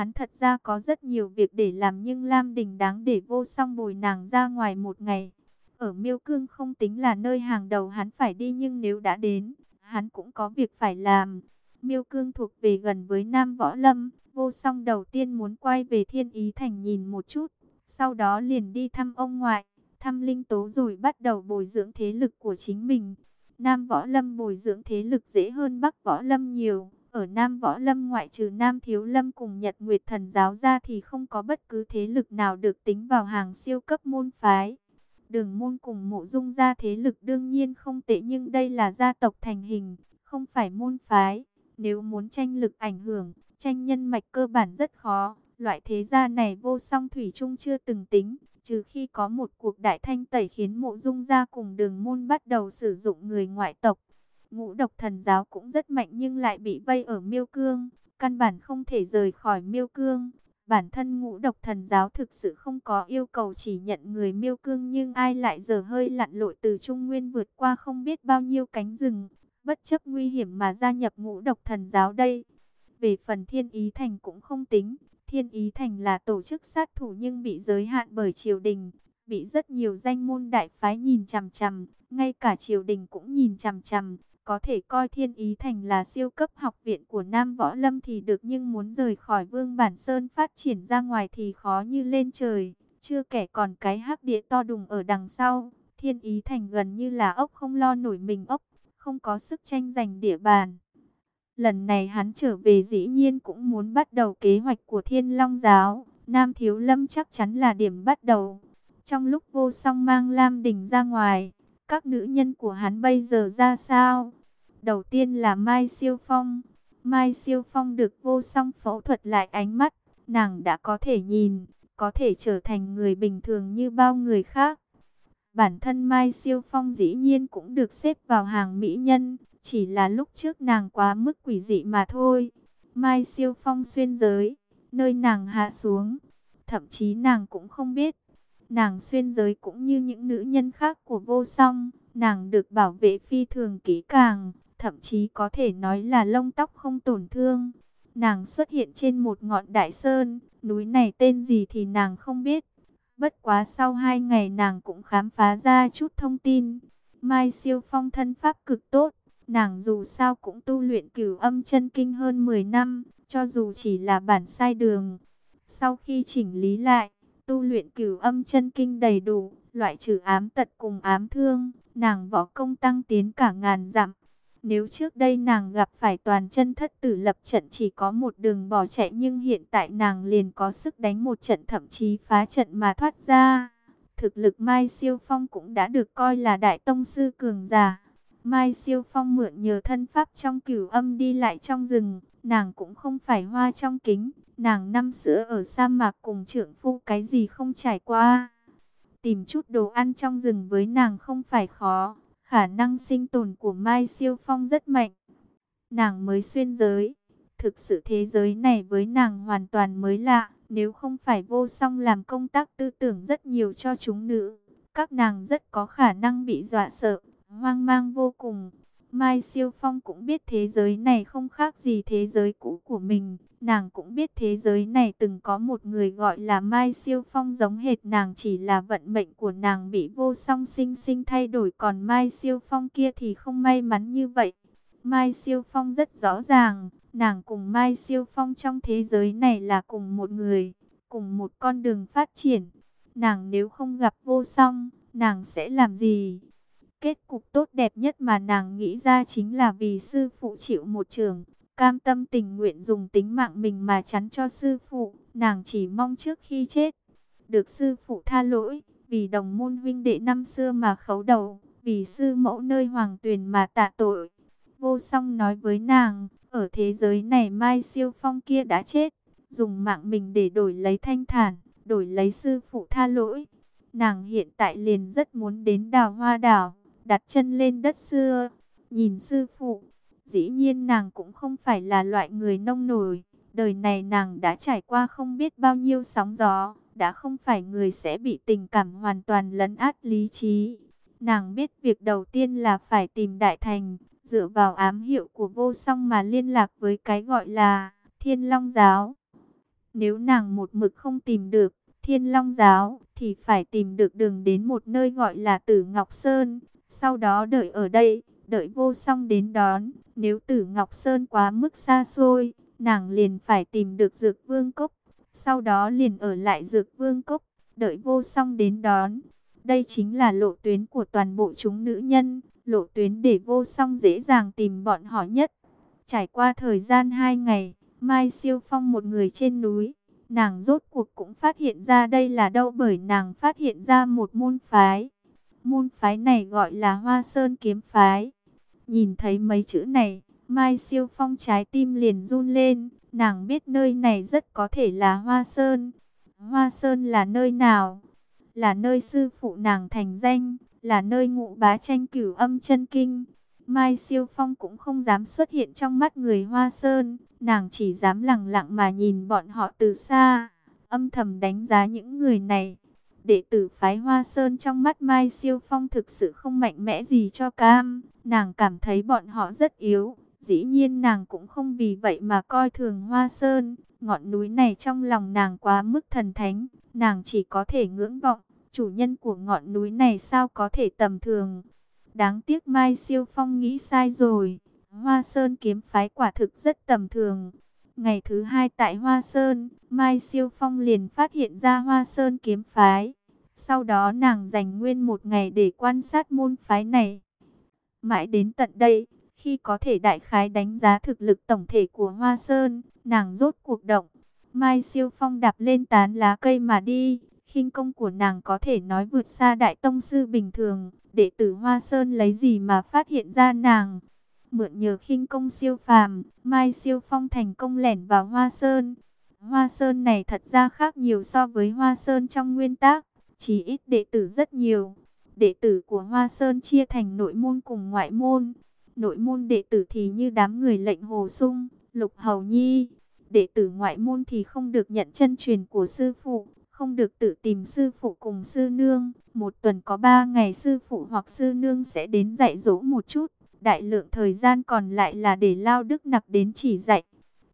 Hắn thật ra có rất nhiều việc để làm nhưng Lam Đình đáng để vô song bồi nàng ra ngoài một ngày. Ở Miêu Cương không tính là nơi hàng đầu hắn phải đi nhưng nếu đã đến, hắn cũng có việc phải làm. Miêu Cương thuộc về gần với Nam Võ Lâm, vô song đầu tiên muốn quay về Thiên Ý Thành nhìn một chút, sau đó liền đi thăm ông ngoại, thăm Linh Tố rồi bắt đầu bồi dưỡng thế lực của chính mình. Nam Võ Lâm bồi dưỡng thế lực dễ hơn Bắc Võ Lâm nhiều. Ở Nam Võ Lâm ngoại trừ Nam Thiếu Lâm cùng Nhật Nguyệt Thần Giáo ra thì không có bất cứ thế lực nào được tính vào hàng siêu cấp môn phái. Đường môn cùng mộ dung gia thế lực đương nhiên không tệ nhưng đây là gia tộc thành hình, không phải môn phái. Nếu muốn tranh lực ảnh hưởng, tranh nhân mạch cơ bản rất khó. Loại thế gia này vô song thủy chung chưa từng tính, trừ khi có một cuộc đại thanh tẩy khiến mộ dung gia cùng đường môn bắt đầu sử dụng người ngoại tộc. Ngũ độc thần giáo cũng rất mạnh nhưng lại bị vây ở miêu cương, căn bản không thể rời khỏi miêu cương. Bản thân ngũ độc thần giáo thực sự không có yêu cầu chỉ nhận người miêu cương nhưng ai lại giờ hơi lặn lội từ Trung Nguyên vượt qua không biết bao nhiêu cánh rừng, bất chấp nguy hiểm mà gia nhập ngũ độc thần giáo đây. Về phần thiên ý thành cũng không tính, thiên ý thành là tổ chức sát thủ nhưng bị giới hạn bởi triều đình, bị rất nhiều danh môn đại phái nhìn chằm chằm, ngay cả triều đình cũng nhìn chằm chằm, có thể coi thiên ý thành là siêu cấp học viện của Nam Võ Lâm thì được nhưng muốn rời khỏi Vương Bản Sơn phát triển ra ngoài thì khó như lên trời. Chưa kể còn cái hắc địa to đùng ở đằng sau, thiên ý thành gần như là ốc không lo nổi mình ốc, không có sức tranh giành địa bàn. Lần này hắn trở về dĩ nhiên cũng muốn bắt đầu kế hoạch của thiên long giáo, Nam Thiếu Lâm chắc chắn là điểm bắt đầu. Trong lúc vô song mang Lam Đình ra ngoài, các nữ nhân của hắn bây giờ ra sao? Đầu tiên là Mai Siêu Phong. Mai Siêu Phong được vô song phẫu thuật lại ánh mắt, nàng đã có thể nhìn, có thể trở thành người bình thường như bao người khác. Bản thân Mai Siêu Phong dĩ nhiên cũng được xếp vào hàng mỹ nhân, chỉ là lúc trước nàng quá mức quỷ dị mà thôi. Mai Siêu Phong xuyên giới, nơi nàng hạ xuống, thậm chí nàng cũng không biết. Nàng xuyên giới cũng như những nữ nhân khác của vô song, nàng được bảo vệ phi thường kỹ càng, thậm chí có thể nói là lông tóc không tổn thương. Nàng xuất hiện trên một ngọn đại sơn, núi này tên gì thì nàng không biết. Bất quá sau hai ngày nàng cũng khám phá ra chút thông tin. Mai siêu phong thân pháp cực tốt, nàng dù sao cũng tu luyện cửu âm chân kinh hơn 10 năm, cho dù chỉ là bản sai đường. Sau khi chỉnh lý lại, tu luyện cửu âm chân kinh đầy đủ, loại trừ ám tật cùng ám thương, nàng võ công tăng tiến cả ngàn dặm. Nếu trước đây nàng gặp phải toàn chân thất tử lập trận chỉ có một đường bỏ chạy nhưng hiện tại nàng liền có sức đánh một trận thậm chí phá trận mà thoát ra. Thực lực Mai Siêu Phong cũng đã được coi là đại tông sư cường giả. Mai Siêu Phong mượn nhờ thân pháp trong cửu âm đi lại trong rừng, nàng cũng không phải hoa trong kính, nàng năm sữa ở sa mạc cùng trưởng phu cái gì không trải qua. Tìm chút đồ ăn trong rừng với nàng không phải khó, Khả năng sinh tồn của Mai Siêu Phong rất mạnh. Nàng mới xuyên giới. Thực sự thế giới này với nàng hoàn toàn mới lạ. Nếu không phải vô song làm công tác tư tưởng rất nhiều cho chúng nữ. Các nàng rất có khả năng bị dọa sợ, hoang mang vô cùng. Mai Siêu Phong cũng biết thế giới này không khác gì thế giới cũ của mình. Nàng cũng biết thế giới này từng có một người gọi là Mai Siêu Phong giống hệt nàng chỉ là vận mệnh của nàng bị vô song sinh sinh thay đổi. Còn Mai Siêu Phong kia thì không may mắn như vậy. Mai Siêu Phong rất rõ ràng, nàng cùng Mai Siêu Phong trong thế giới này là cùng một người, cùng một con đường phát triển. Nàng nếu không gặp vô song, nàng sẽ làm gì? Kết cục tốt đẹp nhất mà nàng nghĩ ra chính là vì sư phụ chịu một trường, cam tâm tình nguyện dùng tính mạng mình mà chắn cho sư phụ, nàng chỉ mong trước khi chết, được sư phụ tha lỗi, vì đồng môn huynh đệ năm xưa mà khấu đầu, vì sư mẫu nơi hoàng tuyền mà tạ tội. Vô song nói với nàng, ở thế giới này Mai Siêu Phong kia đã chết, dùng mạng mình để đổi lấy thanh thản, đổi lấy sư phụ tha lỗi. Nàng hiện tại liền rất muốn đến đào hoa đảo, đặt chân lên đất xưa, nhìn sư phụ. Dĩ nhiên nàng cũng không phải là loại người nông nổi, đời này nàng đã trải qua không biết bao nhiêu sóng gió, đã không phải người sẽ bị tình cảm hoàn toàn lấn át lý trí. Nàng biết việc đầu tiên là phải tìm Đại Thành, dựa vào ám hiệu của vô song mà liên lạc với cái gọi là Thiên Long Giáo. Nếu nàng một mực không tìm được Thiên Long Giáo, thì phải tìm được đường đến một nơi gọi là Tử Ngọc Sơn. Sau đó đợi ở đây, đợi vô song đến đón. Nếu Tử Ngọc Sơn quá mức xa xôi, nàng liền phải tìm được Dược Vương Cốc. Sau đó liền ở lại Dược Vương Cốc, đợi vô song đến đón. Đây chính là lộ tuyến của toàn bộ chúng nữ nhân, lộ tuyến để vô song dễ dàng tìm bọn họ nhất. Trải qua thời gian hai ngày, Mai Siêu Phong một người trên núi, nàng rốt cuộc cũng phát hiện ra đây là đâu bởi nàng phát hiện ra một môn phái. Môn phái này gọi là Hoa Sơn Kiếm Phái. Nhìn thấy mấy chữ này, Mai Siêu Phong trái tim liền run lên, nàng biết nơi này rất có thể là Hoa Sơn. Hoa Sơn là nơi nào? Là nơi sư phụ nàng thành danh, là nơi ngụ bá tranh cửu âm chân kinh. Mai Siêu Phong cũng không dám xuất hiện trong mắt người Hoa Sơn, nàng chỉ dám lặng lặng mà nhìn bọn họ từ xa, âm thầm đánh giá những người này. Đệ tử phái Hoa Sơn trong mắt Mai Siêu Phong thực sự không mạnh mẽ gì cho cam, nàng cảm thấy bọn họ rất yếu. Dĩ nhiên nàng cũng không vì vậy mà coi thường Hoa Sơn, ngọn núi này trong lòng nàng quá mức thần thánh, nàng chỉ có thể ngưỡng vọng, chủ nhân của ngọn núi này sao có thể tầm thường. Đáng tiếc Mai Siêu Phong nghĩ sai rồi. Hoa Sơn kiếm phái quả thực rất tầm thường. Ngày thứ hai tại Hoa Sơn, Mai Siêu Phong liền phát hiện ra Hoa Sơn kiếm phái. Sau đó nàng dành nguyên một ngày để quan sát môn phái này. Mãi đến tận đây, khi có thể đại khái đánh giá thực lực tổng thể của Hoa Sơn, nàng rốt cuộc động. Mai Siêu Phong đạp lên tán lá cây mà đi, khinh công của nàng có thể nói vượt xa đại tông sư bình thường. Đệ tử Hoa Sơn lấy gì mà phát hiện ra nàng? Mượn nhờ khinh công siêu phàm, Mai Siêu Phong thành công lẻn vào Hoa Sơn. Hoa Sơn này thật ra khác nhiều so với Hoa Sơn trong nguyên tác, chỉ ít đệ tử rất nhiều. Đệ tử của Hoa Sơn chia thành nội môn cùng ngoại môn. Nội môn đệ tử thì như đám người lệnh Hồ Sung, Lục Hầu Nhi. Đệ tử ngoại môn thì không được nhận chân truyền của sư phụ, không được tự tìm sư phụ cùng sư nương. Một tuần có ba ngày sư phụ hoặc sư nương sẽ đến dạy dỗ một chút. Đại lượng thời gian còn lại là để lao đức nặc đến chỉ dạy.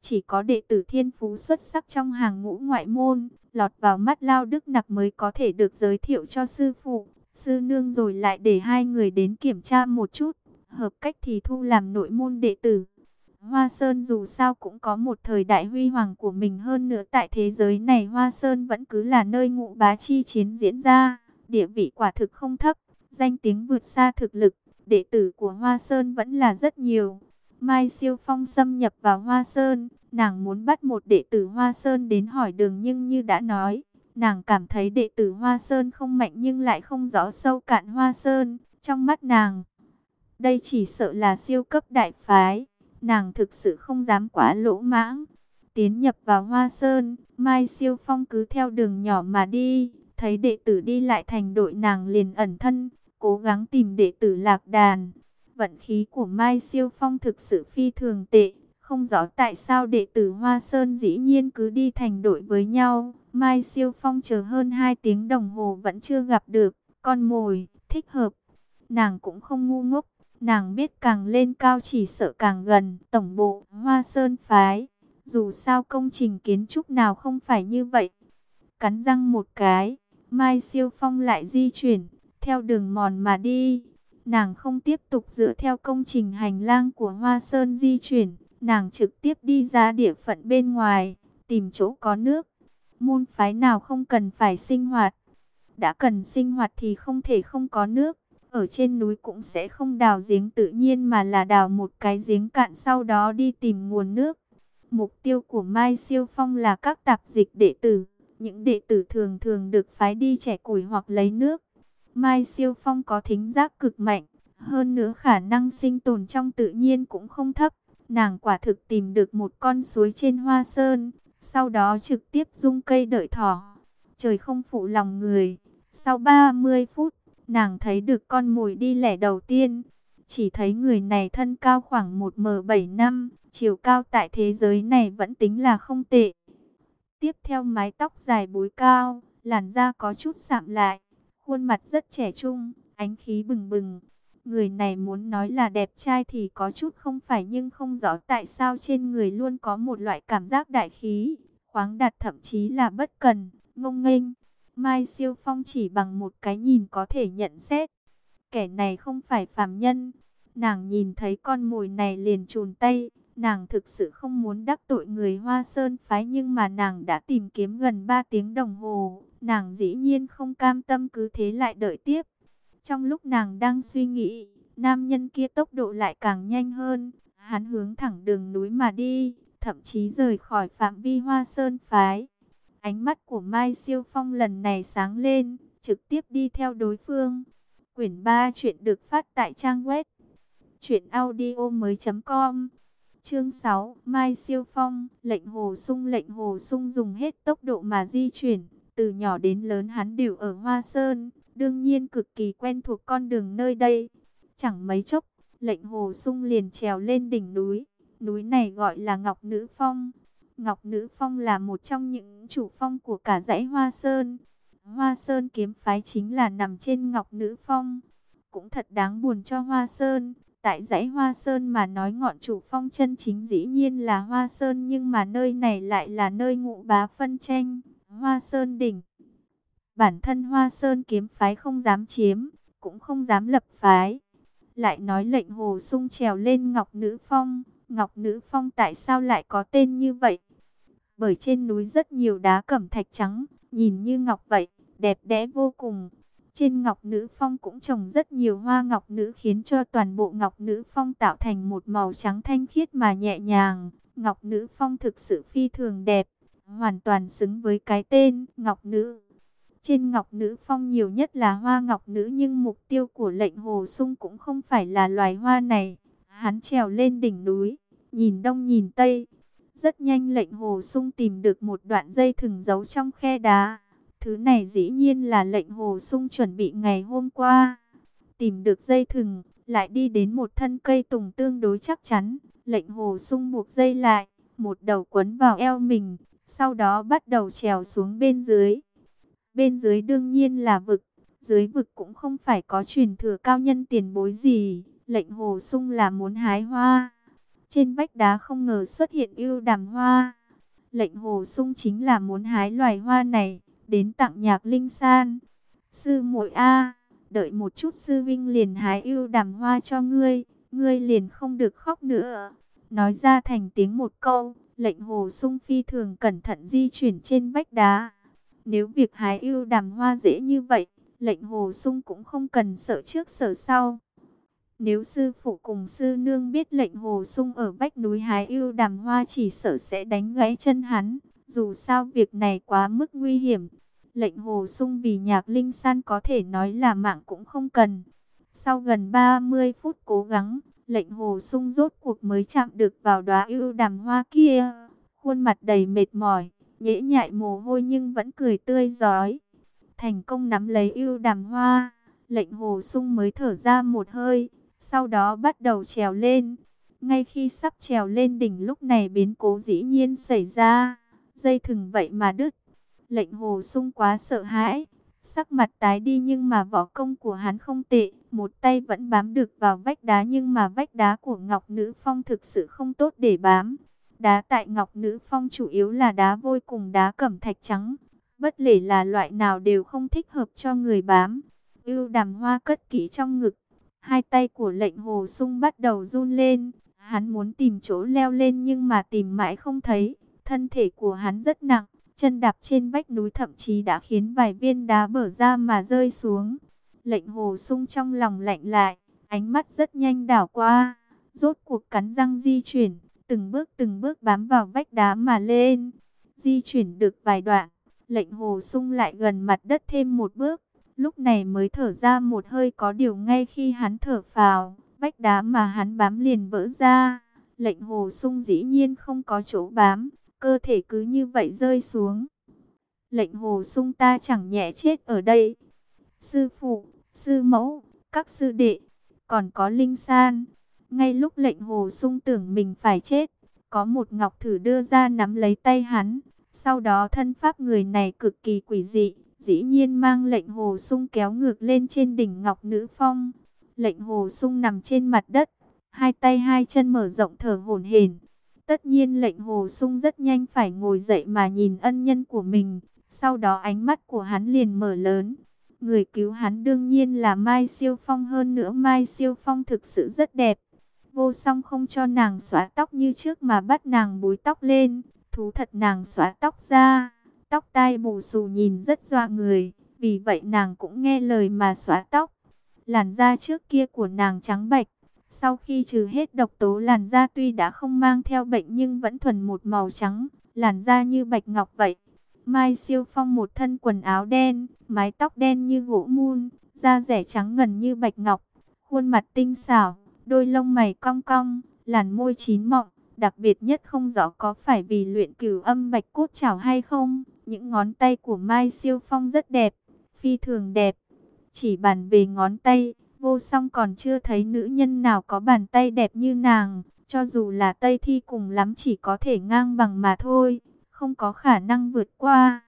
Chỉ có đệ tử thiên phú xuất sắc trong hàng ngũ ngoại môn, lọt vào mắt lao đức nặc mới có thể được giới thiệu cho sư phụ. Sư nương rồi lại để hai người đến kiểm tra một chút. Hợp cách thì thu làm nội môn đệ tử. Hoa Sơn dù sao cũng có một thời đại huy hoàng của mình hơn nữa tại thế giới này Hoa Sơn vẫn cứ là nơi ngụ bá chi chiến diễn ra, địa vị quả thực không thấp, danh tiếng vượt xa thực lực, đệ tử của Hoa Sơn vẫn là rất nhiều. Mai Siêu Phong xâm nhập vào Hoa Sơn, nàng muốn bắt một đệ tử Hoa Sơn đến hỏi đường nhưng như đã nói, nàng cảm thấy đệ tử Hoa Sơn không mạnh nhưng lại không rõ sâu cạn Hoa Sơn, trong mắt nàng. Đây chỉ sợ là siêu cấp đại phái nàng thực sự không dám quá lỗ mãng. Tiến nhập vào Hoa Sơn, Mai Siêu Phong cứ theo đường nhỏ mà đi, thấy đệ tử đi lại thành đội nàng liền ẩn thân, cố gắng tìm đệ tử lạc đàn. Vận khí của Mai Siêu Phong thực sự phi thường tệ, không rõ tại sao đệ tử Hoa Sơn dĩ nhiên cứ đi thành đội với nhau. Mai Siêu Phong chờ hơn 2 tiếng đồng hồ vẫn chưa gặp được con mồi thích hợp. Nàng cũng không ngu ngốc, Nàng biết càng lên cao chỉ sợ càng gần tổng bộ Hoa Sơn Phái. Dù sao công trình kiến trúc nào không phải như vậy. Cắn răng một cái, Mai Siêu Phong lại di chuyển, theo đường mòn mà đi. Nàng không tiếp tục dựa theo công trình hành lang của Hoa Sơn di chuyển. Nàng trực tiếp đi ra địa phận bên ngoài, tìm chỗ có nước. Môn phái nào không cần phải sinh hoạt. Đã cần sinh hoạt thì không thể không có nước. Ở trên núi cũng sẽ không đào giếng tự nhiên mà là đào một cái giếng cạn sau đó đi tìm nguồn nước. Mục tiêu của Mai Siêu Phong là các tạp dịch đệ tử. Những đệ tử thường thường được phái đi trẻ củi hoặc lấy nước. Mai Siêu Phong có thính giác cực mạnh. Hơn nữa khả năng sinh tồn trong tự nhiên cũng không thấp. Nàng quả thực tìm được một con suối trên hoa sơn. Sau đó trực tiếp dung cây đợi thỏ. Trời không phụ lòng người. Sau 30 phút, Nàng thấy được con mồi đi lẻ đầu tiên. Chỉ thấy người này thân cao khoảng 1m7 năm, chiều cao tại thế giới này vẫn tính là không tệ. Tiếp theo mái tóc dài búi cao, làn da có chút sạm lại, khuôn mặt rất trẻ trung, ánh khí bừng bừng. Người này muốn nói là đẹp trai thì có chút không phải nhưng không rõ tại sao trên người luôn có một loại cảm giác đại khí, khoáng đạt thậm chí là bất cần, ngông nghênh. Mai Siêu Phong chỉ bằng một cái nhìn có thể nhận xét. Kẻ này không phải phàm nhân. Nàng nhìn thấy con mồi này liền trùn tay. Nàng thực sự không muốn đắc tội người Hoa Sơn phái nhưng mà nàng đã tìm kiếm gần 3 tiếng đồng hồ. Nàng dĩ nhiên không cam tâm cứ thế lại đợi tiếp. Trong lúc nàng đang suy nghĩ, nam nhân kia tốc độ lại càng nhanh hơn. Hắn hướng thẳng đường núi mà đi, thậm chí rời khỏi phạm vi Hoa Sơn phái. Ánh mắt của Mai Siêu Phong lần này sáng lên, trực tiếp đi theo đối phương. Quyển 3 chuyện được phát tại trang web truyệnaudiomoi.com. Chương 6, Mai Siêu Phong, lệnh Hồ Sung lệnh Hồ Sung dùng hết tốc độ mà di chuyển, từ nhỏ đến lớn hắn đều ở Hoa Sơn, đương nhiên cực kỳ quen thuộc con đường nơi đây. Chẳng mấy chốc, lệnh Hồ Sung liền trèo lên đỉnh núi, núi này gọi là Ngọc Nữ Phong. Ngọc Nữ Phong là một trong những chủ phong của cả dãy Hoa Sơn. Hoa Sơn kiếm phái chính là nằm trên Ngọc Nữ Phong. Cũng thật đáng buồn cho Hoa Sơn. Tại dãy Hoa Sơn mà nói ngọn chủ phong chân chính dĩ nhiên là Hoa Sơn nhưng mà nơi này lại là nơi ngụ bá phân tranh. Hoa Sơn đỉnh. Bản thân Hoa Sơn kiếm phái không dám chiếm, cũng không dám lập phái. Lại nói lệnh hồ sung trèo lên Ngọc Nữ Phong. Ngọc Nữ Phong tại sao lại có tên như vậy? Bởi trên núi rất nhiều đá cẩm thạch trắng, nhìn như ngọc vậy, đẹp đẽ vô cùng. Trên ngọc nữ phong cũng trồng rất nhiều hoa ngọc nữ khiến cho toàn bộ ngọc nữ phong tạo thành một màu trắng thanh khiết mà nhẹ nhàng. Ngọc nữ phong thực sự phi thường đẹp, hoàn toàn xứng với cái tên ngọc nữ. Trên ngọc nữ phong nhiều nhất là hoa ngọc nữ nhưng mục tiêu của lệnh hồ sung cũng không phải là loài hoa này. Hắn trèo lên đỉnh núi, nhìn đông nhìn tây, rất nhanh lệnh hồ sung tìm được một đoạn dây thừng giấu trong khe đá. Thứ này dĩ nhiên là lệnh hồ sung chuẩn bị ngày hôm qua. Tìm được dây thừng, lại đi đến một thân cây tùng tương đối chắc chắn. Lệnh hồ sung buộc dây lại, một đầu quấn vào eo mình, sau đó bắt đầu trèo xuống bên dưới. Bên dưới đương nhiên là vực, dưới vực cũng không phải có truyền thừa cao nhân tiền bối gì. Lệnh hồ sung là muốn hái hoa trên vách đá không ngờ xuất hiện ưu đàm hoa. Lệnh hồ sung chính là muốn hái loài hoa này, đến tặng nhạc linh san. Sư muội A, đợi một chút sư vinh liền hái ưu đàm hoa cho ngươi, ngươi liền không được khóc nữa. Nói ra thành tiếng một câu, lệnh hồ sung phi thường cẩn thận di chuyển trên vách đá. Nếu việc hái yêu đàm hoa dễ như vậy, lệnh hồ sung cũng không cần sợ trước sợ sau. Nếu sư phụ cùng sư nương biết lệnh hồ sung ở vách núi hái yêu đàm hoa chỉ sợ sẽ đánh gãy chân hắn. Dù sao việc này quá mức nguy hiểm. Lệnh hồ sung vì nhạc linh san có thể nói là mạng cũng không cần. Sau gần 30 phút cố gắng, lệnh hồ sung rốt cuộc mới chạm được vào đóa yêu đàm hoa kia. Khuôn mặt đầy mệt mỏi, nhễ nhại mồ hôi nhưng vẫn cười tươi giói. Thành công nắm lấy yêu đàm hoa, lệnh hồ sung mới thở ra một hơi sau đó bắt đầu trèo lên. Ngay khi sắp trèo lên đỉnh lúc này biến cố dĩ nhiên xảy ra, dây thừng vậy mà đứt. Lệnh hồ sung quá sợ hãi, sắc mặt tái đi nhưng mà võ công của hắn không tệ, một tay vẫn bám được vào vách đá nhưng mà vách đá của Ngọc Nữ Phong thực sự không tốt để bám. Đá tại Ngọc Nữ Phong chủ yếu là đá vôi cùng đá cẩm thạch trắng, bất lể là loại nào đều không thích hợp cho người bám. Ưu đàm hoa cất kỹ trong ngực, Hai tay của lệnh hồ sung bắt đầu run lên. Hắn muốn tìm chỗ leo lên nhưng mà tìm mãi không thấy. Thân thể của hắn rất nặng. Chân đạp trên vách núi thậm chí đã khiến vài viên đá bở ra mà rơi xuống. Lệnh hồ sung trong lòng lạnh lại. Ánh mắt rất nhanh đảo qua. Rốt cuộc cắn răng di chuyển. Từng bước từng bước bám vào vách đá mà lên. Di chuyển được vài đoạn. Lệnh hồ sung lại gần mặt đất thêm một bước lúc này mới thở ra một hơi có điều ngay khi hắn thở phào, vách đá mà hắn bám liền vỡ ra. Lệnh hồ sung dĩ nhiên không có chỗ bám, cơ thể cứ như vậy rơi xuống. Lệnh hồ sung ta chẳng nhẹ chết ở đây. Sư phụ, sư mẫu, các sư đệ, còn có linh san. Ngay lúc lệnh hồ sung tưởng mình phải chết, có một ngọc thử đưa ra nắm lấy tay hắn. Sau đó thân pháp người này cực kỳ quỷ dị, dĩ nhiên mang lệnh hồ sung kéo ngược lên trên đỉnh Ngọc Nữ Phong. Lệnh hồ sung nằm trên mặt đất, hai tay hai chân mở rộng thở hổn hển. Tất nhiên lệnh hồ sung rất nhanh phải ngồi dậy mà nhìn ân nhân của mình. Sau đó ánh mắt của hắn liền mở lớn. Người cứu hắn đương nhiên là Mai Siêu Phong hơn nữa Mai Siêu Phong thực sự rất đẹp. Vô song không cho nàng xóa tóc như trước mà bắt nàng búi tóc lên. Thú thật nàng xóa tóc ra. Tóc tai bù xù nhìn rất doa người. Vì vậy nàng cũng nghe lời mà xóa tóc. Làn da trước kia của nàng trắng bạch. Sau khi trừ hết độc tố làn da tuy đã không mang theo bệnh nhưng vẫn thuần một màu trắng. Làn da như bạch ngọc vậy. Mai siêu phong một thân quần áo đen, mái tóc đen như gỗ mun, da rẻ trắng ngần như bạch ngọc. Khuôn mặt tinh xảo, đôi lông mày cong cong, làn môi chín mọng. Đặc biệt nhất không rõ có phải vì luyện cửu âm bạch cốt chảo hay không. Những ngón tay của Mai siêu phong rất đẹp phi thường đẹp. Chỉ bàn về ngón tay, vô song còn chưa thấy nữ nhân nào có bàn tay đẹp như nàng. Cho dù là Tây Thi cùng lắm chỉ có thể ngang bằng mà thôi, không có khả năng vượt qua.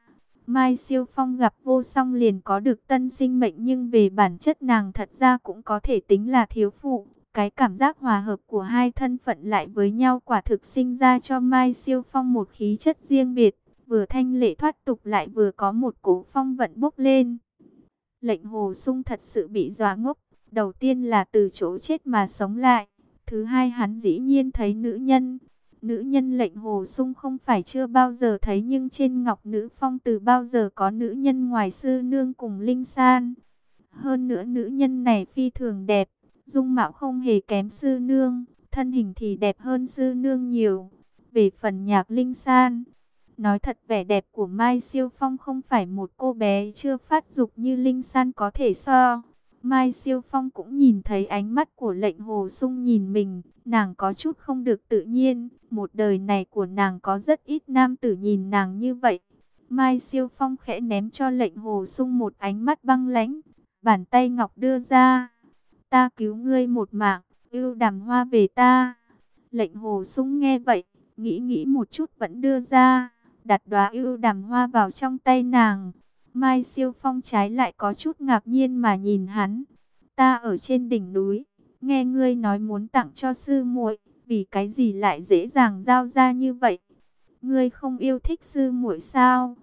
Mai Siêu Phong gặp vô song liền có được tân sinh mệnh nhưng về bản chất nàng thật ra cũng có thể tính là thiếu phụ. Cái cảm giác hòa hợp của hai thân phận lại với nhau quả thực sinh ra cho Mai Siêu Phong một khí chất riêng biệt, vừa thanh lệ thoát tục lại vừa có một cố phong vận bốc lên. Lệnh hồ sung thật sự bị dọa ngốc. Đầu tiên là từ chỗ chết mà sống lại. Thứ hai hắn dĩ nhiên thấy nữ nhân. Nữ nhân lệnh hồ sung không phải chưa bao giờ thấy nhưng trên ngọc nữ phong từ bao giờ có nữ nhân ngoài sư nương cùng linh san. Hơn nữa nữ nhân này phi thường đẹp, dung mạo không hề kém sư nương, thân hình thì đẹp hơn sư nương nhiều. Về phần nhạc linh san, Nói thật vẻ đẹp của Mai Siêu Phong không phải một cô bé chưa phát dục như Linh San có thể so. Mai Siêu Phong cũng nhìn thấy ánh mắt của lệnh hồ sung nhìn mình, nàng có chút không được tự nhiên, một đời này của nàng có rất ít nam tử nhìn nàng như vậy. Mai Siêu Phong khẽ ném cho lệnh hồ sung một ánh mắt băng lãnh, bàn tay ngọc đưa ra, ta cứu ngươi một mạng, ưu đàm hoa về ta. Lệnh hồ sung nghe vậy, nghĩ nghĩ một chút vẫn đưa ra đặt đóa ưu đàm hoa vào trong tay nàng. Mai siêu phong trái lại có chút ngạc nhiên mà nhìn hắn. Ta ở trên đỉnh núi, nghe ngươi nói muốn tặng cho sư muội, vì cái gì lại dễ dàng giao ra như vậy? Ngươi không yêu thích sư muội sao?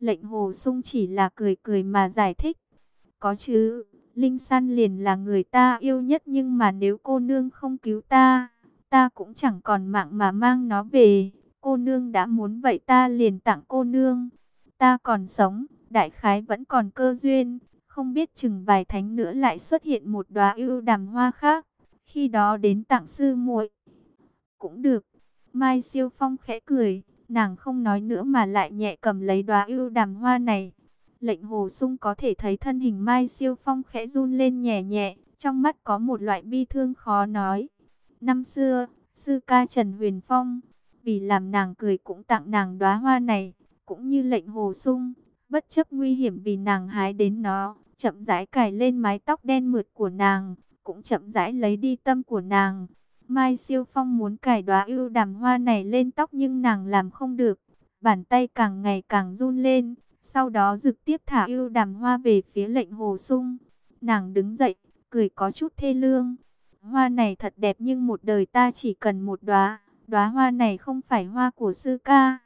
Lệnh hồ sung chỉ là cười cười mà giải thích. Có chứ, Linh San liền là người ta yêu nhất nhưng mà nếu cô nương không cứu ta, ta cũng chẳng còn mạng mà mang nó về. Cô nương đã muốn vậy ta liền tặng cô nương. Ta còn sống, đại khái vẫn còn cơ duyên. Không biết chừng vài thánh nữa lại xuất hiện một đóa ưu đàm hoa khác. Khi đó đến tặng sư muội Cũng được. Mai siêu phong khẽ cười. Nàng không nói nữa mà lại nhẹ cầm lấy đóa ưu đàm hoa này. Lệnh hồ sung có thể thấy thân hình Mai siêu phong khẽ run lên nhẹ nhẹ. Trong mắt có một loại bi thương khó nói. Năm xưa, sư ca Trần Huyền Phong vì làm nàng cười cũng tặng nàng đóa hoa này, cũng như lệnh hồ sung, bất chấp nguy hiểm vì nàng hái đến nó, chậm rãi cài lên mái tóc đen mượt của nàng, cũng chậm rãi lấy đi tâm của nàng. Mai Siêu Phong muốn cài đóa ưu đàm hoa này lên tóc nhưng nàng làm không được, bàn tay càng ngày càng run lên, sau đó rực tiếp thả ưu đàm hoa về phía lệnh hồ sung. Nàng đứng dậy, cười có chút thê lương. Hoa này thật đẹp nhưng một đời ta chỉ cần một đóa đóa hoa này không phải hoa của sư ca.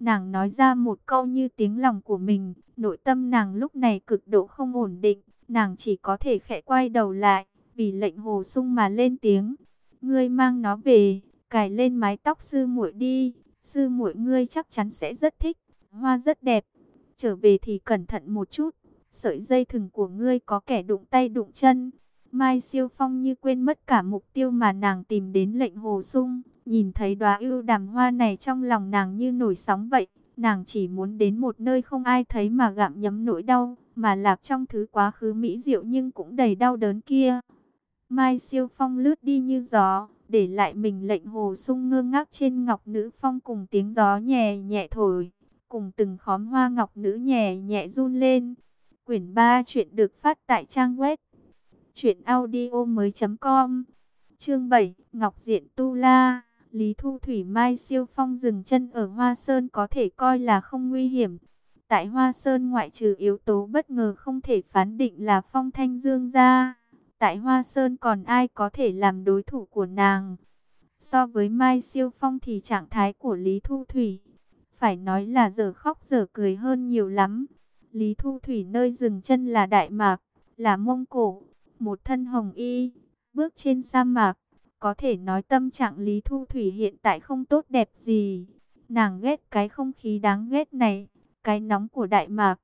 Nàng nói ra một câu như tiếng lòng của mình, nội tâm nàng lúc này cực độ không ổn định, nàng chỉ có thể khẽ quay đầu lại, vì lệnh hồ sung mà lên tiếng. Ngươi mang nó về, cài lên mái tóc sư muội đi, sư muội ngươi chắc chắn sẽ rất thích, hoa rất đẹp. Trở về thì cẩn thận một chút, sợi dây thừng của ngươi có kẻ đụng tay đụng chân. Mai siêu phong như quên mất cả mục tiêu mà nàng tìm đến lệnh hồ sung. Nhìn thấy đóa ưu đàm hoa này trong lòng nàng như nổi sóng vậy. Nàng chỉ muốn đến một nơi không ai thấy mà gặm nhấm nỗi đau, mà lạc trong thứ quá khứ mỹ diệu nhưng cũng đầy đau đớn kia. Mai siêu phong lướt đi như gió, để lại mình lệnh hồ sung ngơ ngác trên ngọc nữ phong cùng tiếng gió nhẹ nhẹ thổi, cùng từng khóm hoa ngọc nữ nhẹ nhẹ run lên. Quyển 3 chuyện được phát tại trang web truyệnaudiomoi.com. Chương 7, Ngọc Diện Tu La. Lý Thu Thủy Mai siêu phong dừng chân ở Hoa Sơn có thể coi là không nguy hiểm. Tại Hoa Sơn ngoại trừ yếu tố bất ngờ không thể phán định là phong thanh dương ra. Tại Hoa Sơn còn ai có thể làm đối thủ của nàng. So với Mai Siêu Phong thì trạng thái của Lý Thu Thủy, phải nói là giờ khóc giờ cười hơn nhiều lắm. Lý Thu Thủy nơi dừng chân là Đại Mạc, là Mông Cổ, một thân hồng y, bước trên sa mạc. Có thể nói tâm trạng Lý Thu Thủy hiện tại không tốt đẹp gì. Nàng ghét cái không khí đáng ghét này, cái nóng của Đại Mạc.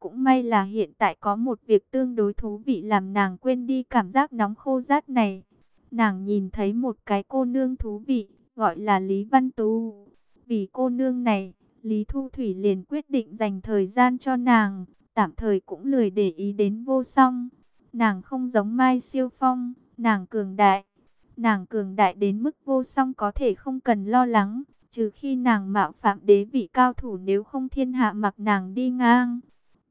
Cũng may là hiện tại có một việc tương đối thú vị làm nàng quên đi cảm giác nóng khô rát này. Nàng nhìn thấy một cái cô nương thú vị, gọi là Lý Văn Tú. Vì cô nương này, Lý Thu Thủy liền quyết định dành thời gian cho nàng, tạm thời cũng lười để ý đến vô song. Nàng không giống Mai Siêu Phong, nàng cường đại. Nàng cường đại đến mức vô song có thể không cần lo lắng, trừ khi nàng mạo phạm đế vị cao thủ nếu không thiên hạ mặc nàng đi ngang.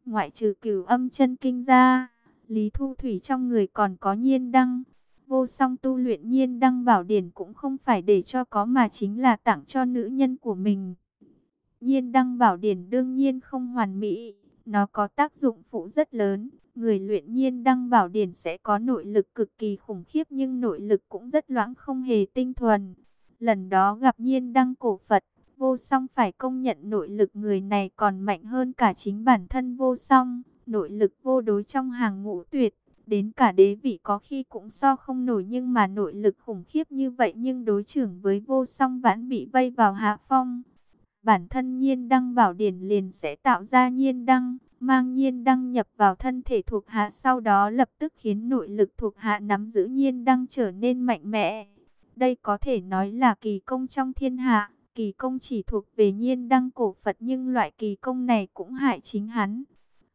Ngoại trừ cửu âm chân kinh ra, Lý Thu Thủy trong người còn có nhiên đăng. Vô song tu luyện nhiên đăng bảo điển cũng không phải để cho có mà chính là tặng cho nữ nhân của mình. Nhiên đăng bảo điển đương nhiên không hoàn mỹ, nó có tác dụng phụ rất lớn. Người luyện nhiên đăng bảo điển sẽ có nội lực cực kỳ khủng khiếp nhưng nội lực cũng rất loãng không hề tinh thuần. Lần đó gặp nhiên đăng cổ Phật, vô song phải công nhận nội lực người này còn mạnh hơn cả chính bản thân vô song. Nội lực vô đối trong hàng ngũ tuyệt, đến cả đế vị có khi cũng so không nổi nhưng mà nội lực khủng khiếp như vậy nhưng đối trưởng với vô song vẫn bị vây vào hạ phong. Bản thân nhiên đăng bảo điển liền sẽ tạo ra nhiên đăng, mang nhiên đăng nhập vào thân thể thuộc hạ sau đó lập tức khiến nội lực thuộc hạ nắm giữ nhiên đăng trở nên mạnh mẽ. Đây có thể nói là kỳ công trong thiên hạ, kỳ công chỉ thuộc về nhiên đăng cổ Phật nhưng loại kỳ công này cũng hại chính hắn.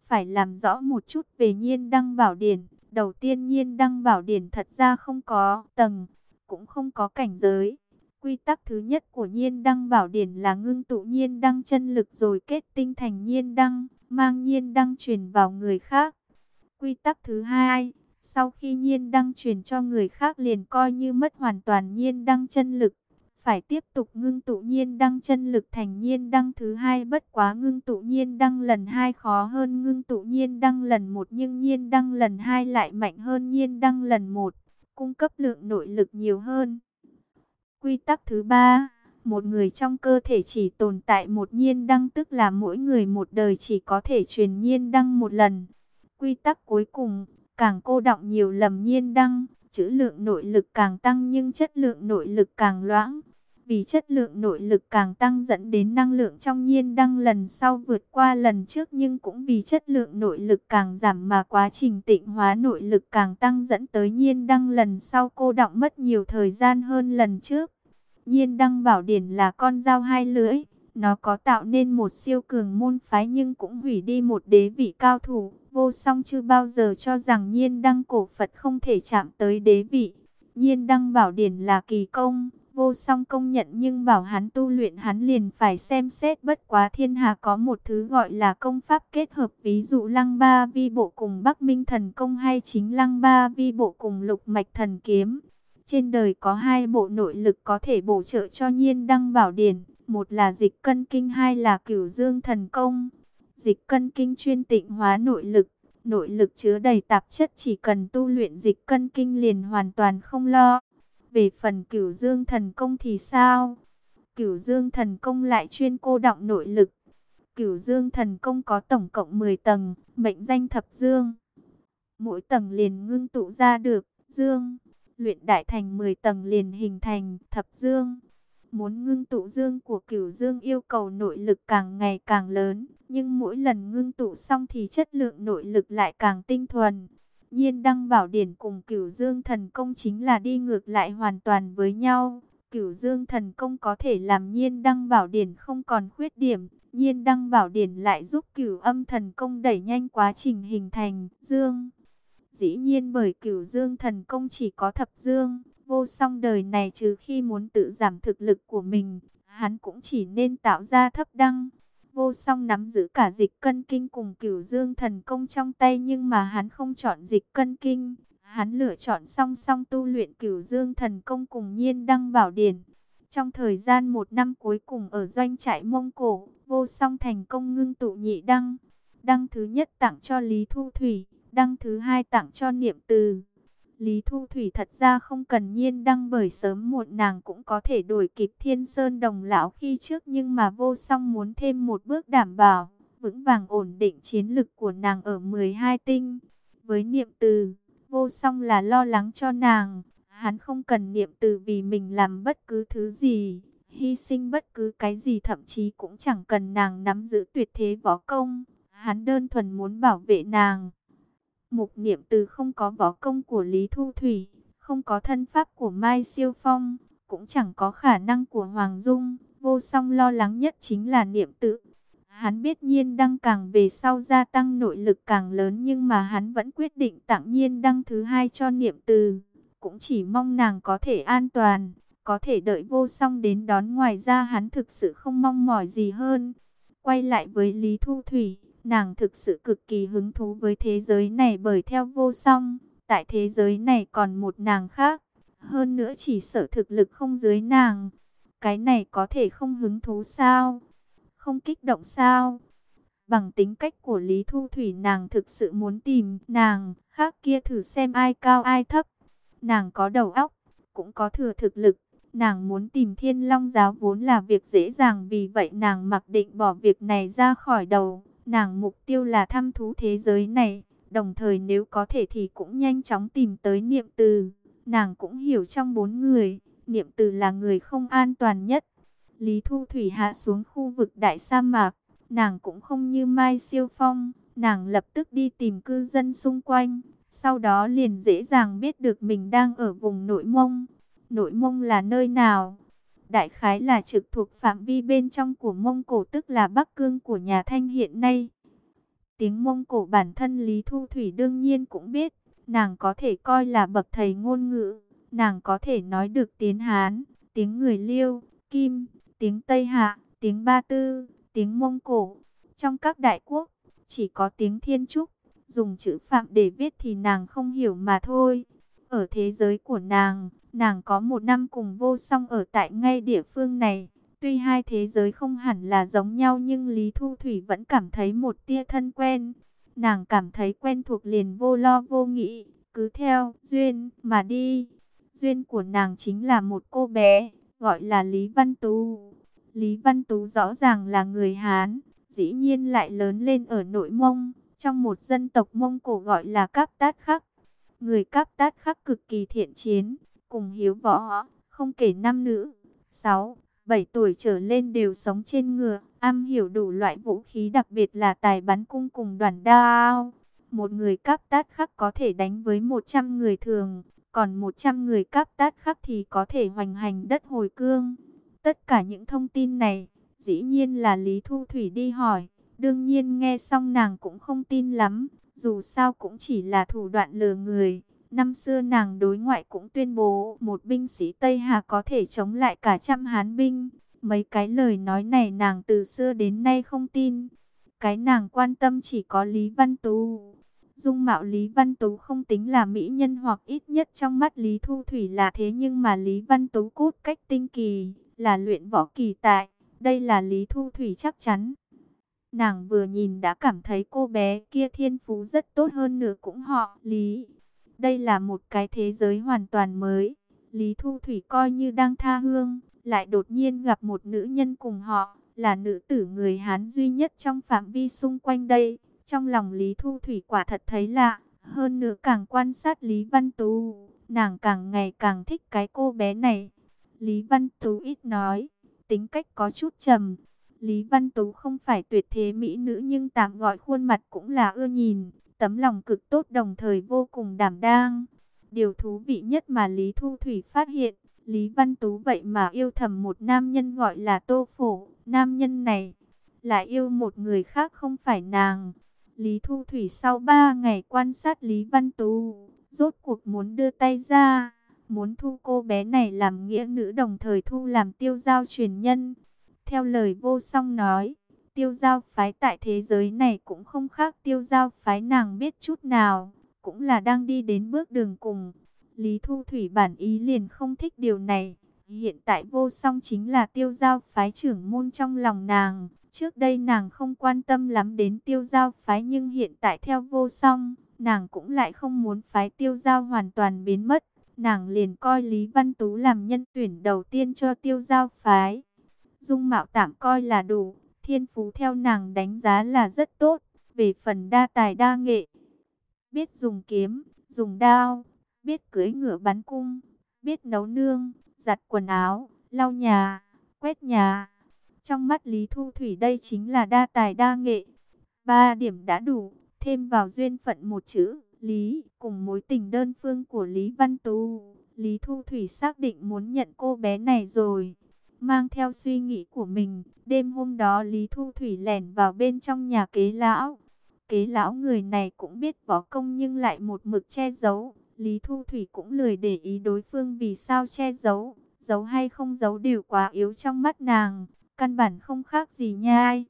Phải làm rõ một chút về nhiên đăng bảo điển. Đầu tiên nhiên đăng bảo điển thật ra không có tầng, cũng không có cảnh giới. Quy tắc thứ nhất của nhiên đăng bảo điển là ngưng tụ nhiên đăng chân lực rồi kết tinh thành nhiên đăng, mang nhiên đăng truyền vào người khác. Quy tắc thứ hai, sau khi nhiên đăng truyền cho người khác liền coi như mất hoàn toàn nhiên đăng chân lực. Phải tiếp tục ngưng tụ nhiên đăng chân lực thành nhiên đăng thứ hai bất quá ngưng tụ nhiên đăng lần hai khó hơn ngưng tụ nhiên đăng lần một nhưng nhiên đăng lần hai lại mạnh hơn nhiên đăng lần một, cung cấp lượng nội lực nhiều hơn. Quy tắc thứ ba, một người trong cơ thể chỉ tồn tại một nhiên đăng tức là mỗi người một đời chỉ có thể truyền nhiên đăng một lần. Quy tắc cuối cùng, càng cô động nhiều lầm nhiên đăng, chữ lượng nội lực càng tăng nhưng chất lượng nội lực càng loãng. Vì chất lượng nội lực càng tăng dẫn đến năng lượng trong nhiên đăng lần sau vượt qua lần trước nhưng cũng vì chất lượng nội lực càng giảm mà quá trình tịnh hóa nội lực càng tăng dẫn tới nhiên đăng lần sau cô động mất nhiều thời gian hơn lần trước. Nhiên đăng bảo điển là con dao hai lưỡi, nó có tạo nên một siêu cường môn phái nhưng cũng hủy đi một đế vị cao thủ. Vô song chưa bao giờ cho rằng nhiên đăng cổ Phật không thể chạm tới đế vị. Nhiên đăng bảo điển là kỳ công, vô song công nhận nhưng bảo hắn tu luyện hắn liền phải xem xét bất quá thiên hạ có một thứ gọi là công pháp kết hợp ví dụ lăng ba vi bộ cùng bắc minh thần công hay chính lăng ba vi bộ cùng lục mạch thần kiếm. Trên đời có hai bộ nội lực có thể bổ trợ cho nhiên đăng bảo điển, một là dịch cân kinh hai là cửu dương thần công. Dịch cân kinh chuyên tịnh hóa nội lực, nội lực chứa đầy tạp chất chỉ cần tu luyện dịch cân kinh liền hoàn toàn không lo. Về phần cửu dương thần công thì sao? Cửu dương thần công lại chuyên cô động nội lực. Cửu dương thần công có tổng cộng 10 tầng, mệnh danh thập dương. Mỗi tầng liền ngưng tụ ra được dương. Luyện đại thành 10 tầng liền hình thành thập dương. Muốn ngưng tụ dương của cửu dương yêu cầu nội lực càng ngày càng lớn. Nhưng mỗi lần ngưng tụ xong thì chất lượng nội lực lại càng tinh thuần. Nhiên đăng bảo điển cùng cửu dương thần công chính là đi ngược lại hoàn toàn với nhau. Cửu dương thần công có thể làm nhiên đăng bảo điển không còn khuyết điểm. Nhiên đăng bảo điển lại giúp cửu âm thần công đẩy nhanh quá trình hình thành dương. Dĩ nhiên bởi cửu dương thần công chỉ có thập dương, vô song đời này trừ khi muốn tự giảm thực lực của mình, hắn cũng chỉ nên tạo ra thấp đăng. Vô song nắm giữ cả dịch cân kinh cùng cửu dương thần công trong tay nhưng mà hắn không chọn dịch cân kinh. Hắn lựa chọn song song tu luyện cửu dương thần công cùng nhiên đăng bảo điển. Trong thời gian một năm cuối cùng ở doanh trại Mông Cổ, vô song thành công ngưng tụ nhị đăng. Đăng thứ nhất tặng cho Lý Thu Thủy, đăng thứ hai tặng cho Niệm Từ. Lý Thu Thủy thật ra không cần nhiên đăng bởi sớm muộn nàng cũng có thể đổi kịp thiên sơn đồng lão khi trước nhưng mà vô song muốn thêm một bước đảm bảo, vững vàng ổn định chiến lực của nàng ở 12 tinh. Với niệm từ, vô song là lo lắng cho nàng, hắn không cần niệm từ vì mình làm bất cứ thứ gì, hy sinh bất cứ cái gì thậm chí cũng chẳng cần nàng nắm giữ tuyệt thế võ công, hắn đơn thuần muốn bảo vệ nàng. Mục niệm từ không có võ công của Lý Thu Thủy, không có thân pháp của Mai Siêu Phong, cũng chẳng có khả năng của Hoàng Dung. Vô song lo lắng nhất chính là niệm tự. Hắn biết nhiên đăng càng về sau gia tăng nội lực càng lớn nhưng mà hắn vẫn quyết định tặng nhiên đăng thứ hai cho niệm từ. Cũng chỉ mong nàng có thể an toàn, có thể đợi vô song đến đón ngoài ra hắn thực sự không mong mỏi gì hơn. Quay lại với Lý Thu Thủy, Nàng thực sự cực kỳ hứng thú với thế giới này bởi theo vô song, tại thế giới này còn một nàng khác. Hơn nữa chỉ sở thực lực không dưới nàng. Cái này có thể không hứng thú sao? Không kích động sao? Bằng tính cách của Lý Thu Thủy nàng thực sự muốn tìm nàng, khác kia thử xem ai cao ai thấp. Nàng có đầu óc, cũng có thừa thực lực. Nàng muốn tìm thiên long giáo vốn là việc dễ dàng vì vậy nàng mặc định bỏ việc này ra khỏi đầu. Nàng mục tiêu là thăm thú thế giới này, đồng thời nếu có thể thì cũng nhanh chóng tìm tới niệm từ. Nàng cũng hiểu trong bốn người, niệm từ là người không an toàn nhất. Lý Thu Thủy hạ xuống khu vực đại sa mạc, nàng cũng không như Mai Siêu Phong, nàng lập tức đi tìm cư dân xung quanh, sau đó liền dễ dàng biết được mình đang ở vùng nội mông. Nội mông là nơi nào? Đại khái là trực thuộc phạm vi bên trong của Mông Cổ tức là Bắc Cương của nhà Thanh hiện nay. Tiếng Mông Cổ bản thân Lý Thu Thủy đương nhiên cũng biết, nàng có thể coi là bậc thầy ngôn ngữ, nàng có thể nói được tiếng Hán, tiếng người Liêu, Kim, tiếng Tây Hạ, tiếng Ba Tư, tiếng Mông Cổ. Trong các đại quốc, chỉ có tiếng Thiên Trúc, dùng chữ Phạm để viết thì nàng không hiểu mà thôi. Ở thế giới của nàng, nàng có một năm cùng vô song ở tại ngay địa phương này. Tuy hai thế giới không hẳn là giống nhau nhưng Lý Thu Thủy vẫn cảm thấy một tia thân quen. Nàng cảm thấy quen thuộc liền vô lo vô nghĩ, cứ theo duyên mà đi. Duyên của nàng chính là một cô bé, gọi là Lý Văn Tú. Lý Văn Tú rõ ràng là người Hán, dĩ nhiên lại lớn lên ở nội Mông, trong một dân tộc Mông Cổ gọi là Cáp Tát Khắc. Người cáp tát khắc cực kỳ thiện chiến, cùng hiếu võ, không kể nam nữ, 6, 7 tuổi trở lên đều sống trên ngựa, am hiểu đủ loại vũ khí đặc biệt là tài bắn cung cùng đoàn đao. Một người cáp tát khắc có thể đánh với 100 người thường, còn 100 người cáp tát khắc thì có thể hoành hành đất hồi cương. Tất cả những thông tin này, dĩ nhiên là Lý Thu Thủy đi hỏi, đương nhiên nghe xong nàng cũng không tin lắm, dù sao cũng chỉ là thủ đoạn lừa người. Năm xưa nàng đối ngoại cũng tuyên bố một binh sĩ Tây Hà có thể chống lại cả trăm hán binh. Mấy cái lời nói này nàng từ xưa đến nay không tin. Cái nàng quan tâm chỉ có Lý Văn Tú. Dung mạo Lý Văn Tú không tính là mỹ nhân hoặc ít nhất trong mắt Lý Thu Thủy là thế nhưng mà Lý Văn Tú cốt cách tinh kỳ, là luyện võ kỳ tại. Đây là Lý Thu Thủy chắc chắn. Nàng vừa nhìn đã cảm thấy cô bé kia thiên phú rất tốt hơn nữa cũng họ Lý. Đây là một cái thế giới hoàn toàn mới. Lý Thu Thủy coi như đang tha hương, lại đột nhiên gặp một nữ nhân cùng họ, là nữ tử người Hán duy nhất trong phạm vi xung quanh đây. Trong lòng Lý Thu Thủy quả thật thấy lạ, hơn nữa càng quan sát Lý Văn Tú, nàng càng ngày càng thích cái cô bé này. Lý Văn Tú ít nói, tính cách có chút trầm, Lý Văn Tú không phải tuyệt thế mỹ nữ nhưng tạm gọi khuôn mặt cũng là ưa nhìn, tấm lòng cực tốt đồng thời vô cùng đảm đang. Điều thú vị nhất mà Lý Thu Thủy phát hiện, Lý Văn Tú vậy mà yêu thầm một nam nhân gọi là Tô Phổ, nam nhân này lại yêu một người khác không phải nàng. Lý Thu Thủy sau ba ngày quan sát Lý Văn Tú, rốt cuộc muốn đưa tay ra, muốn thu cô bé này làm nghĩa nữ đồng thời thu làm tiêu giao truyền nhân. Theo lời vô song nói, tiêu giao phái tại thế giới này cũng không khác tiêu giao phái nàng biết chút nào, cũng là đang đi đến bước đường cùng. Lý Thu Thủy bản ý liền không thích điều này. Hiện tại vô song chính là tiêu giao phái trưởng môn trong lòng nàng. Trước đây nàng không quan tâm lắm đến tiêu giao phái nhưng hiện tại theo vô song, nàng cũng lại không muốn phái tiêu giao hoàn toàn biến mất. Nàng liền coi Lý Văn Tú làm nhân tuyển đầu tiên cho tiêu giao phái. Dung mạo tạm coi là đủ, thiên phú theo nàng đánh giá là rất tốt. Về phần đa tài đa nghệ, biết dùng kiếm, dùng đao, biết cưỡi ngựa bắn cung, biết nấu nương, giặt quần áo, lau nhà, quét nhà. Trong mắt Lý Thu Thủy đây chính là đa tài đa nghệ. Ba điểm đã đủ, thêm vào duyên phận một chữ, Lý, cùng mối tình đơn phương của Lý Văn Tu, Lý Thu Thủy xác định muốn nhận cô bé này rồi. Mang theo suy nghĩ của mình, đêm hôm đó Lý Thu Thủy lẻn vào bên trong nhà kế lão. Kế lão người này cũng biết võ công nhưng lại một mực che giấu. Lý Thu Thủy cũng lười để ý đối phương vì sao che giấu. Giấu hay không giấu đều quá yếu trong mắt nàng. Căn bản không khác gì nha ai.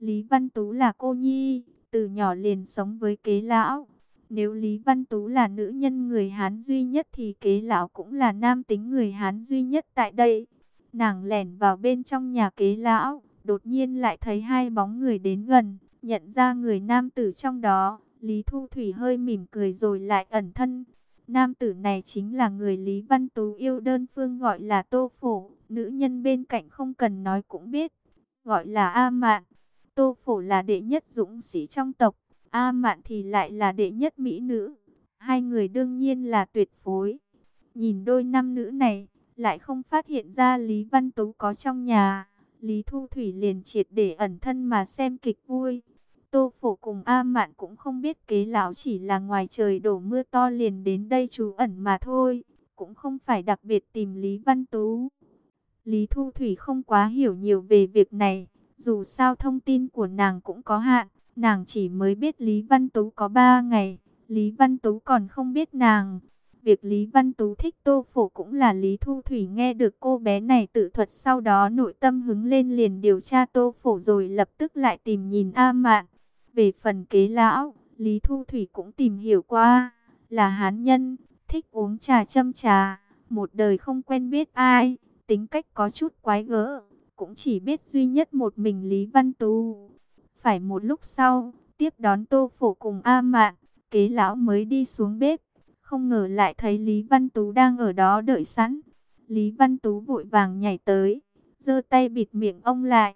Lý Văn Tú là cô nhi, từ nhỏ liền sống với kế lão. Nếu Lý Văn Tú là nữ nhân người Hán duy nhất thì kế lão cũng là nam tính người Hán duy nhất tại đây. Nàng lẻn vào bên trong nhà kế lão, đột nhiên lại thấy hai bóng người đến gần, nhận ra người nam tử trong đó. Lý Thu Thủy hơi mỉm cười rồi lại ẩn thân. Nam tử này chính là người Lý Văn Tú yêu đơn phương gọi là Tô Phổ, nữ nhân bên cạnh không cần nói cũng biết, gọi là A Mạn. Tô Phổ là đệ nhất dũng sĩ trong tộc, A Mạn thì lại là đệ nhất mỹ nữ. Hai người đương nhiên là tuyệt phối. Nhìn đôi nam nữ này, lại không phát hiện ra Lý Văn Tú có trong nhà. Lý Thu Thủy liền triệt để ẩn thân mà xem kịch vui. Tô Phổ cùng A Mạn cũng không biết kế lão chỉ là ngoài trời đổ mưa to liền đến đây trú ẩn mà thôi. Cũng không phải đặc biệt tìm Lý Văn Tú. Lý Thu Thủy không quá hiểu nhiều về việc này. Dù sao thông tin của nàng cũng có hạn. Nàng chỉ mới biết Lý Văn Tú có 3 ngày. Lý Văn Tú còn không biết nàng. Việc Lý Văn Tú thích Tô Phổ cũng là Lý Thu Thủy nghe được cô bé này tự thuật sau đó nội tâm hứng lên liền điều tra Tô Phổ rồi lập tức lại tìm nhìn A Mạn. Về phần kế lão, Lý Thu Thủy cũng tìm hiểu qua, là hán nhân, thích uống trà châm trà, một đời không quen biết ai, tính cách có chút quái gỡ, cũng chỉ biết duy nhất một mình Lý Văn Tú. Phải một lúc sau, tiếp đón Tô Phổ cùng A Mạn, kế lão mới đi xuống bếp, không ngờ lại thấy Lý Văn Tú đang ở đó đợi sẵn. Lý Văn Tú vội vàng nhảy tới, giơ tay bịt miệng ông lại.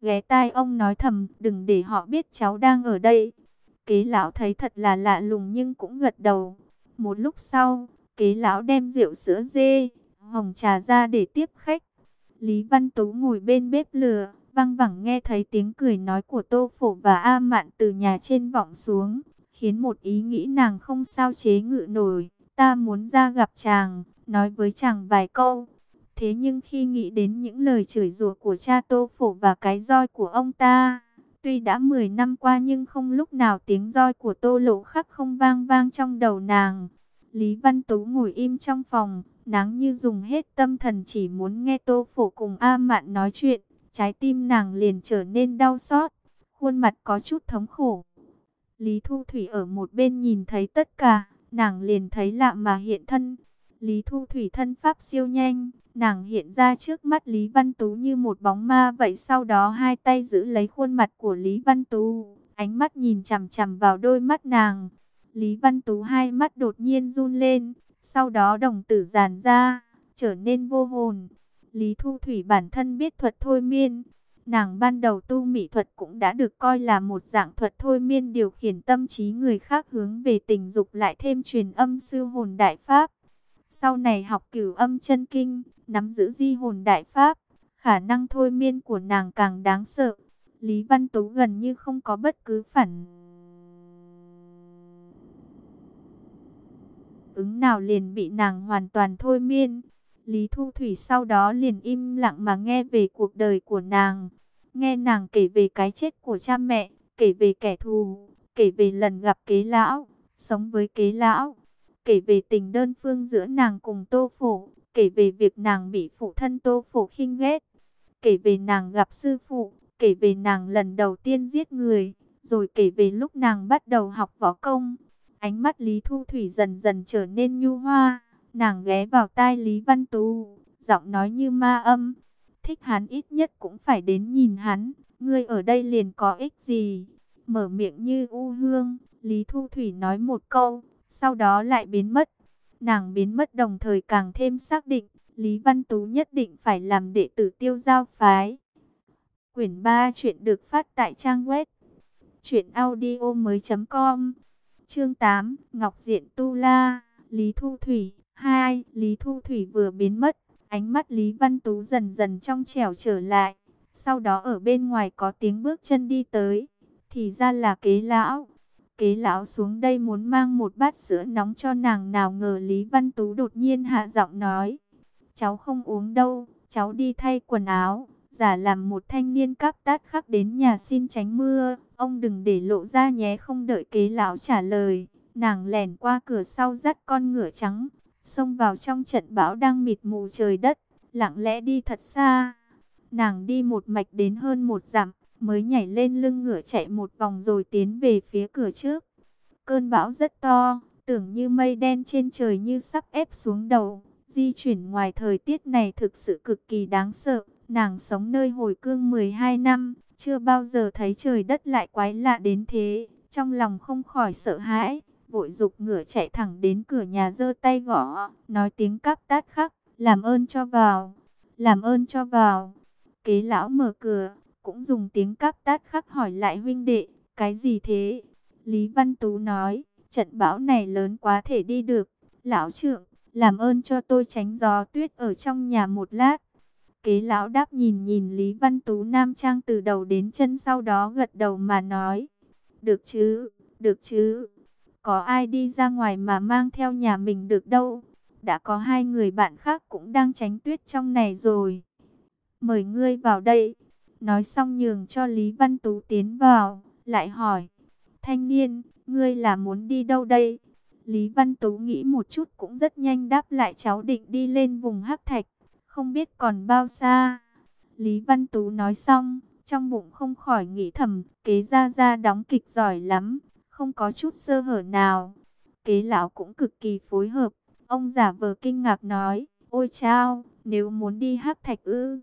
Ghé tai ông nói thầm, đừng để họ biết cháu đang ở đây. Kế lão thấy thật là lạ lùng nhưng cũng gật đầu. Một lúc sau, kế lão đem rượu sữa dê, hồng trà ra để tiếp khách. Lý Văn Tú ngồi bên bếp lửa, văng vẳng nghe thấy tiếng cười nói của Tô Phổ và A Mạn từ nhà trên vọng xuống, khiến một ý nghĩ nàng không sao chế ngự nổi. Ta muốn ra gặp chàng, nói với chàng vài câu. Thế nhưng khi nghĩ đến những lời chửi rủa của cha Tô Phổ và cái roi của ông ta, tuy đã 10 năm qua nhưng không lúc nào tiếng roi của Tô Lộ khắc không vang vang trong đầu nàng. Lý Văn Tú ngồi im trong phòng, nắng như dùng hết tâm thần chỉ muốn nghe Tô Phổ cùng A Mạn nói chuyện, trái tim nàng liền trở nên đau xót, khuôn mặt có chút thống khổ. Lý Thu Thủy ở một bên nhìn thấy tất cả, nàng liền thấy lạ mà hiện thân. Lý Thu Thủy thân pháp siêu nhanh, Nàng hiện ra trước mắt Lý Văn Tú như một bóng ma vậy sau đó hai tay giữ lấy khuôn mặt của Lý Văn Tú, ánh mắt nhìn chằm chằm vào đôi mắt nàng. Lý Văn Tú hai mắt đột nhiên run lên, sau đó đồng tử giàn ra, trở nên vô hồn. Lý Thu Thủy bản thân biết thuật thôi miên, nàng ban đầu tu mỹ thuật cũng đã được coi là một dạng thuật thôi miên điều khiển tâm trí người khác hướng về tình dục lại thêm truyền âm sư hồn đại pháp. Sau này học cửu âm chân kinh, nắm giữ di hồn đại pháp, khả năng thôi miên của nàng càng đáng sợ. Lý Văn Tú gần như không có bất cứ phản ứng nào liền bị nàng hoàn toàn thôi miên. Lý Thu Thủy sau đó liền im lặng mà nghe về cuộc đời của nàng. Nghe nàng kể về cái chết của cha mẹ, kể về kẻ thù, kể về lần gặp kế lão, sống với kế lão, kể về tình đơn phương giữa nàng cùng Tô Phổ, kể về việc nàng bị phụ thân Tô Phổ khinh ghét, kể về nàng gặp sư phụ, kể về nàng lần đầu tiên giết người, rồi kể về lúc nàng bắt đầu học võ công. Ánh mắt Lý Thu Thủy dần dần trở nên nhu hoa, nàng ghé vào tai Lý Văn Tú, giọng nói như ma âm, thích hắn ít nhất cũng phải đến nhìn hắn, ngươi ở đây liền có ích gì? mở miệng như u hương. Lý Thu Thủy nói một câu, sau đó lại biến mất. Nàng biến mất đồng thời càng thêm xác định, Lý Văn Tú nhất định phải làm đệ tử tiêu giao phái. Quyển 3 chuyện được phát tại trang web truyệnaudiomoi.com. Chương 8, Ngọc Diện Tu La, Lý Thu Thủy 2, Lý Thu Thủy vừa biến mất, ánh mắt Lý Văn Tú dần dần trong trẻo trở lại. Sau đó ở bên ngoài có tiếng bước chân đi tới, thì ra là kế lão. Kế lão xuống đây muốn mang một bát sữa nóng cho nàng nào ngờ Lý Văn Tú đột nhiên hạ giọng nói. Cháu không uống đâu, cháu đi thay quần áo, giả làm một thanh niên cắp tát khắc đến nhà xin tránh mưa. Ông đừng để lộ ra nhé không đợi kế lão trả lời. Nàng lèn qua cửa sau dắt con ngựa trắng, xông vào trong trận bão đang mịt mù trời đất, lặng lẽ đi thật xa. Nàng đi một mạch đến hơn một dặm, mới nhảy lên lưng ngựa chạy một vòng rồi tiến về phía cửa trước. Cơn bão rất to, tưởng như mây đen trên trời như sắp ép xuống đầu. Di chuyển ngoài thời tiết này thực sự cực kỳ đáng sợ. Nàng sống nơi hồi cương 12 năm, chưa bao giờ thấy trời đất lại quái lạ đến thế. Trong lòng không khỏi sợ hãi, vội dục ngựa chạy thẳng đến cửa nhà giơ tay gõ, nói tiếng cắp tát khắc, làm ơn cho vào, làm ơn cho vào. Kế lão mở cửa, cũng dùng tiếng cắp tát khắc hỏi lại huynh đệ, cái gì thế? Lý Văn Tú nói, trận bão này lớn quá thể đi được. Lão trưởng, làm ơn cho tôi tránh gió tuyết ở trong nhà một lát. Kế lão đáp nhìn nhìn Lý Văn Tú Nam Trang từ đầu đến chân sau đó gật đầu mà nói. Được chứ, được chứ. Có ai đi ra ngoài mà mang theo nhà mình được đâu. Đã có hai người bạn khác cũng đang tránh tuyết trong này rồi. Mời ngươi vào đây. Nói xong nhường cho Lý Văn Tú tiến vào, lại hỏi. Thanh niên, ngươi là muốn đi đâu đây? Lý Văn Tú nghĩ một chút cũng rất nhanh đáp lại cháu định đi lên vùng Hắc Thạch, không biết còn bao xa. Lý Văn Tú nói xong, trong bụng không khỏi nghĩ thầm, kế ra ra đóng kịch giỏi lắm, không có chút sơ hở nào. Kế lão cũng cực kỳ phối hợp, ông giả vờ kinh ngạc nói, ôi chao, nếu muốn đi Hắc Thạch ư,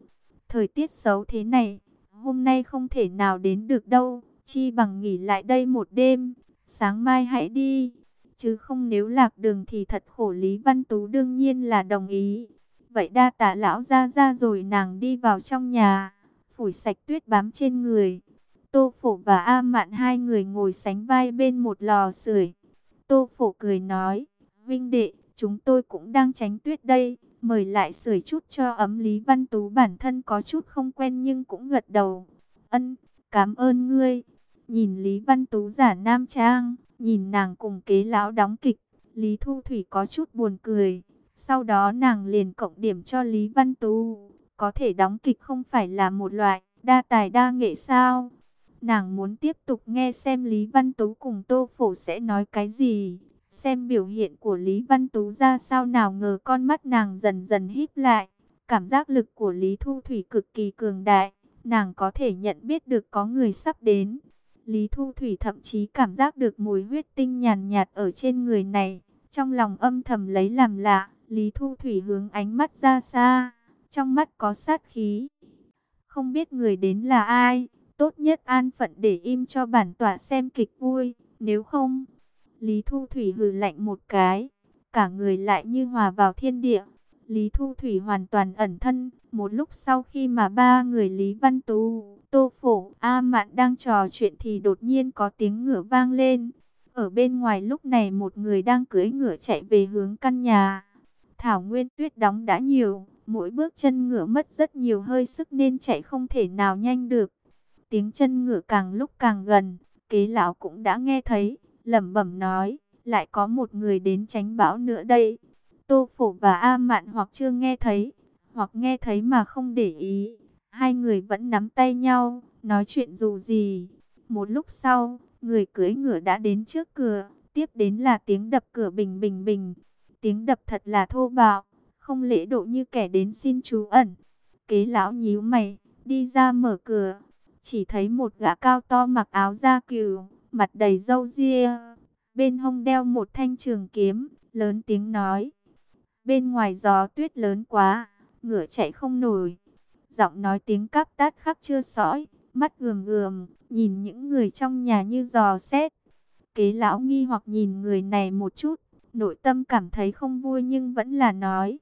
thời tiết xấu thế này, hôm nay không thể nào đến được đâu, chi bằng nghỉ lại đây một đêm, sáng mai hãy đi. Chứ không nếu lạc đường thì thật khổ Lý Văn Tú đương nhiên là đồng ý. Vậy đa tả lão ra ra rồi nàng đi vào trong nhà, phủi sạch tuyết bám trên người. Tô Phổ và A Mạn hai người ngồi sánh vai bên một lò sưởi. Tô Phổ cười nói, Vinh đệ, chúng tôi cũng đang tránh tuyết đây mời lại sưởi chút cho ấm Lý Văn Tú bản thân có chút không quen nhưng cũng gật đầu. Ân, cảm ơn ngươi. Nhìn Lý Văn Tú giả nam trang, nhìn nàng cùng kế lão đóng kịch, Lý Thu Thủy có chút buồn cười. Sau đó nàng liền cộng điểm cho Lý Văn Tú. Có thể đóng kịch không phải là một loại đa tài đa nghệ sao? Nàng muốn tiếp tục nghe xem Lý Văn Tú cùng Tô Phổ sẽ nói cái gì. Xem biểu hiện của Lý Văn Tú ra sao nào ngờ con mắt nàng dần dần híp lại. Cảm giác lực của Lý Thu Thủy cực kỳ cường đại. Nàng có thể nhận biết được có người sắp đến. Lý Thu Thủy thậm chí cảm giác được mùi huyết tinh nhàn nhạt ở trên người này. Trong lòng âm thầm lấy làm lạ, Lý Thu Thủy hướng ánh mắt ra xa. Trong mắt có sát khí. Không biết người đến là ai, tốt nhất an phận để im cho bản tọa xem kịch vui. Nếu không, Lý Thu Thủy hừ lạnh một cái, cả người lại như hòa vào thiên địa. Lý Thu Thủy hoàn toàn ẩn thân, một lúc sau khi mà ba người Lý Văn Tú, Tô Phổ, A Mạn đang trò chuyện thì đột nhiên có tiếng ngựa vang lên. Ở bên ngoài lúc này một người đang cưỡi ngựa chạy về hướng căn nhà. Thảo Nguyên tuyết đóng đã nhiều, mỗi bước chân ngựa mất rất nhiều hơi sức nên chạy không thể nào nhanh được. Tiếng chân ngựa càng lúc càng gần, kế lão cũng đã nghe thấy lẩm bẩm nói, lại có một người đến tránh bão nữa đây. Tô Phổ và A Mạn hoặc chưa nghe thấy, hoặc nghe thấy mà không để ý. Hai người vẫn nắm tay nhau, nói chuyện dù gì. Một lúc sau, người cưỡi ngựa đã đến trước cửa, tiếp đến là tiếng đập cửa bình bình bình. Tiếng đập thật là thô bạo, không lễ độ như kẻ đến xin chú ẩn. Kế lão nhíu mày, đi ra mở cửa, chỉ thấy một gã cao to mặc áo da cừu, mặt đầy râu ria, bên hông đeo một thanh trường kiếm, lớn tiếng nói. Bên ngoài gió tuyết lớn quá, ngựa chạy không nổi. Giọng nói tiếng cắp tát khắc chưa sõi, mắt gườm gườm, nhìn những người trong nhà như dò xét. Kế lão nghi hoặc nhìn người này một chút, nội tâm cảm thấy không vui nhưng vẫn là nói.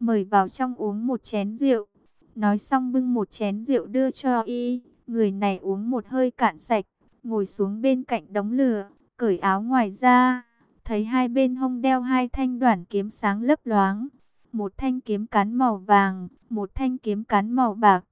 Mời vào trong uống một chén rượu. Nói xong bưng một chén rượu đưa cho y, người này uống một hơi cạn sạch, ngồi xuống bên cạnh đống lửa, cởi áo ngoài ra, thấy hai bên hông đeo hai thanh đoản kiếm sáng lấp loáng, một thanh kiếm cán màu vàng, một thanh kiếm cán màu bạc.